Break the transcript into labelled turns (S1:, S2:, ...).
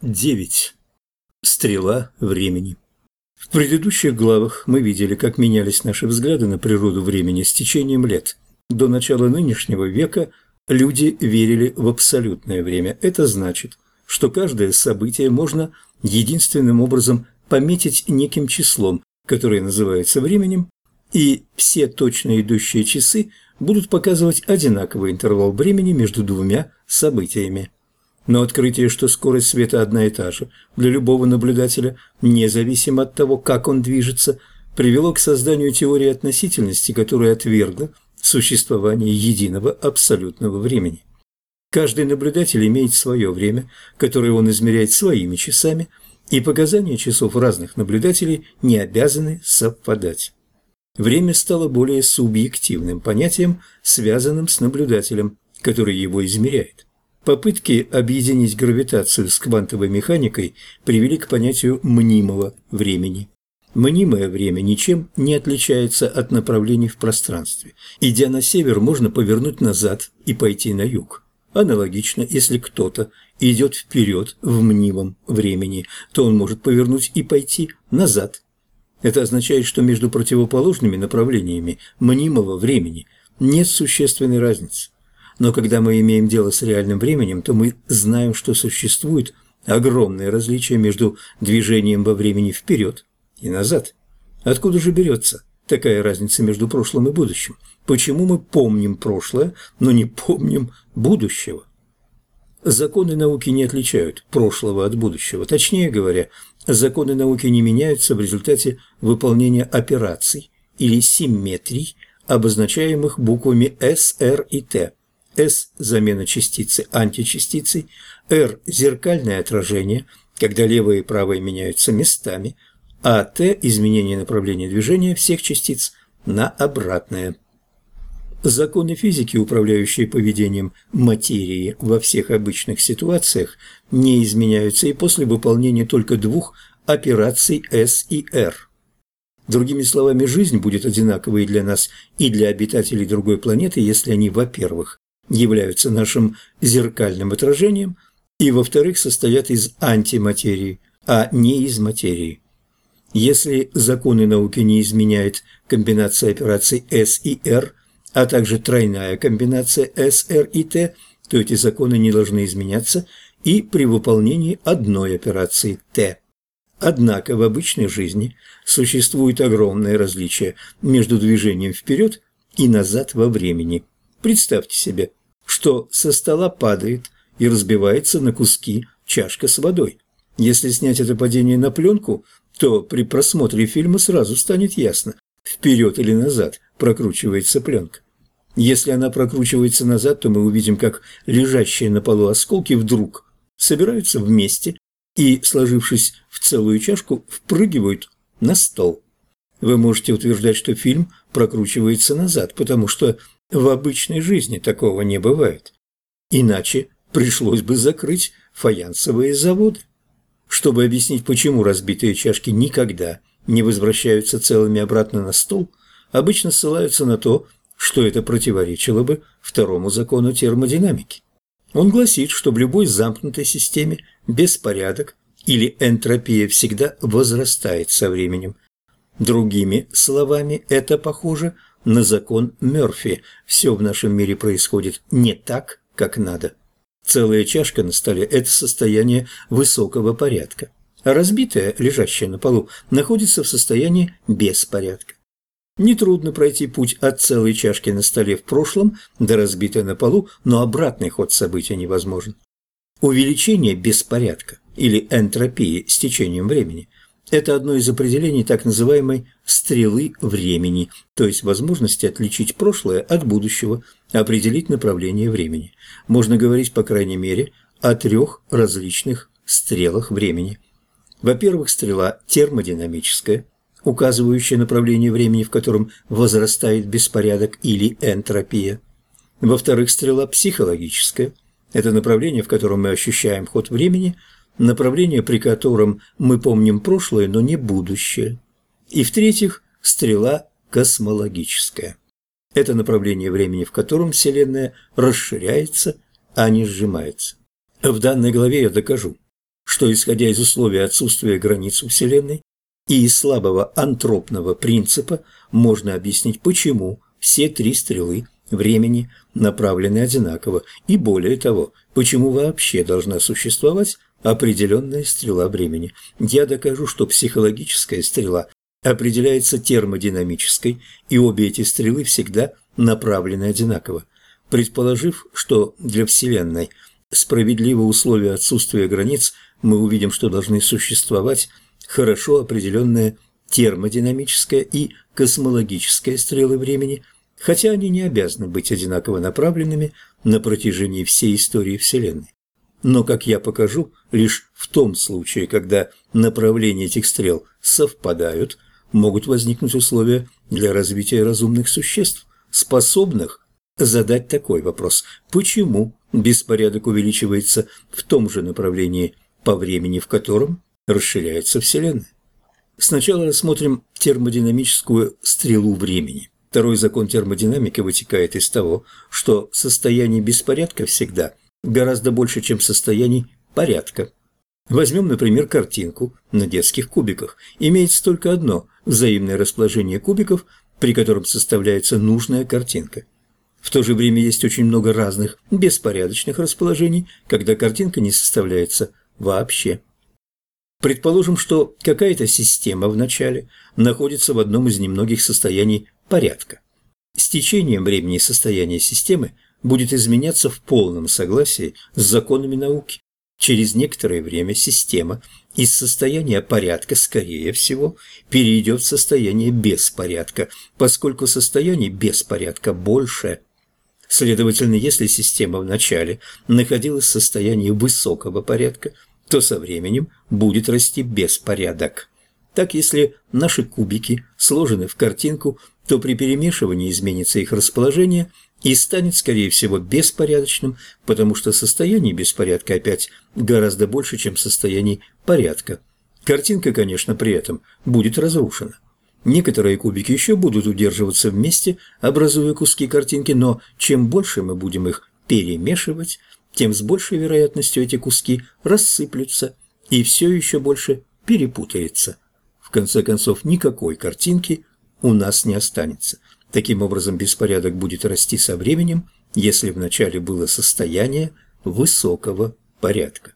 S1: 9. Стрела времени. В предыдущих главах мы видели, как менялись наши взгляды на природу времени с течением лет. До начала нынешнего века люди верили в абсолютное время. Это значит, что каждое событие можно единственным образом пометить неким числом, которое называется временем, и все точно идущие часы будут показывать одинаковый интервал времени между двумя событиями. Но открытие, что скорость света одна и та же для любого наблюдателя, независимо от того, как он движется, привело к созданию теории относительности, которая отвергла существование единого абсолютного времени. Каждый наблюдатель имеет свое время, которое он измеряет своими часами, и показания часов разных наблюдателей не обязаны совпадать. Время стало более субъективным понятием, связанным с наблюдателем, который его измеряет. Попытки объединить гравитацию с квантовой механикой привели к понятию мнимого времени. Мнимое время ничем не отличается от направлений в пространстве. Идя на север, можно повернуть назад и пойти на юг. Аналогично, если кто-то идет вперед в мнимом времени, то он может повернуть и пойти назад. Это означает, что между противоположными направлениями мнимого времени нет существенной разницы. Но когда мы имеем дело с реальным временем, то мы знаем, что существует огромное различие между движением во времени вперед и назад. Откуда же берется такая разница между прошлым и будущим? Почему мы помним прошлое, но не помним будущего? Законы науки не отличают прошлого от будущего. Точнее говоря, законы науки не меняются в результате выполнения операций или симметрий, обозначаемых буквами S, R и T. S – замена частицы античастицей, R – зеркальное отражение, когда левое и правое меняются местами, а T – изменение направления движения всех частиц на обратное. Законы физики, управляющие поведением материи во всех обычных ситуациях, не изменяются и после выполнения только двух операций S и R. Другими словами, жизнь будет одинаковой для нас и для обитателей другой планеты, если они, во-первых, являются нашим зеркальным отражением, и, во-вторых, состоят из антиматерии, а не из материи. Если законы науки не изменяет комбинация операций S и R, а также тройная комбинация S, R и T, то эти законы не должны изменяться и при выполнении одной операции T. Однако в обычной жизни существует огромное различие между движением вперед и назад во времени. Представьте себе, что со стола падает и разбивается на куски чашка с водой. Если снять это падение на пленку, то при просмотре фильма сразу станет ясно, вперед или назад прокручивается пленка. Если она прокручивается назад, то мы увидим, как лежащие на полу осколки вдруг собираются вместе и, сложившись в целую чашку, впрыгивают на стол. Вы можете утверждать, что фильм прокручивается назад, потому что в обычной жизни такого не бывает. Иначе пришлось бы закрыть фаянсовые заводы. Чтобы объяснить, почему разбитые чашки никогда не возвращаются целыми обратно на стол, обычно ссылаются на то, что это противоречило бы второму закону термодинамики. Он гласит, что в любой замкнутой системе беспорядок или энтропия всегда возрастает со временем. Другими словами, это похоже на закон Мёрфи. Все в нашем мире происходит не так, как надо. Целая чашка на столе – это состояние высокого порядка, а разбитая, лежащая на полу, находится в состоянии беспорядка. Нетрудно пройти путь от целой чашки на столе в прошлом до разбитой на полу, но обратный ход события невозможен. Увеличение беспорядка или энтропии с течением времени это одно из определений так называемой «стрелы времени», то есть возможности отличить прошлое от будущего, определить направление времени. Можно говорить, по крайней мере, о трех различных стрелах времени. Во-первых, стрела термодинамическая, указывающая направление времени, в котором возрастает беспорядок или энтропия. Во-вторых, стрела психологическая – это направление, в котором мы ощущаем ход времени – направление, при котором мы помним прошлое, но не будущее. И в-третьих, стрела космологическая. Это направление времени, в котором Вселенная расширяется, а не сжимается. В данной главе я докажу, что, исходя из условия отсутствия границ Вселенной и из слабого антропного принципа, можно объяснить, почему все три стрелы времени направлены одинаково, и более того, почему вообще должна существовать определенная стрела времени. Я докажу, что психологическая стрела определяется термодинамической, и обе эти стрелы всегда направлены одинаково. Предположив, что для Вселенной справедливо условие отсутствия границ, мы увидим, что должны существовать хорошо определенная термодинамическая и космологическая стрелы времени, хотя они не обязаны быть одинаково направленными на протяжении всей истории Вселенной. Но, как я покажу, лишь в том случае, когда направления этих стрел совпадают, могут возникнуть условия для развития разумных существ, способных задать такой вопрос «Почему беспорядок увеличивается в том же направлении по времени, в котором расширяется Вселенная?» Сначала рассмотрим термодинамическую стрелу времени. Второй закон термодинамики вытекает из того, что состояние беспорядка всегда гораздо больше, чем состояний порядка. Возьмем, например, картинку на детских кубиках. Имеется только одно взаимное расположение кубиков, при котором составляется нужная картинка. В то же время есть очень много разных беспорядочных расположений, когда картинка не составляется вообще. Предположим, что какая-то система в начале находится в одном из немногих состояний порядка. С течением времени состояние системы будет изменяться в полном согласии с законами науки. Через некоторое время система из состояния порядка, скорее всего, перейдет в состояние беспорядка, поскольку состояние беспорядка больше. Следовательно, если система вначале находилась в состоянии высокого порядка, то со временем будет расти беспорядок. Так, если наши кубики сложены в картинку, то при перемешивании изменится их расположение – и станет, скорее всего, беспорядочным, потому что состояние беспорядка опять гораздо больше, чем состояние порядка. Картинка, конечно, при этом будет разрушена. Некоторые кубики еще будут удерживаться вместе, образуя куски картинки, но чем больше мы будем их перемешивать, тем с большей вероятностью эти куски рассыплются и все еще больше перепутается. В конце концов, никакой картинки у нас не останется. Таким образом, беспорядок будет расти со временем, если вначале было состояние высокого порядка.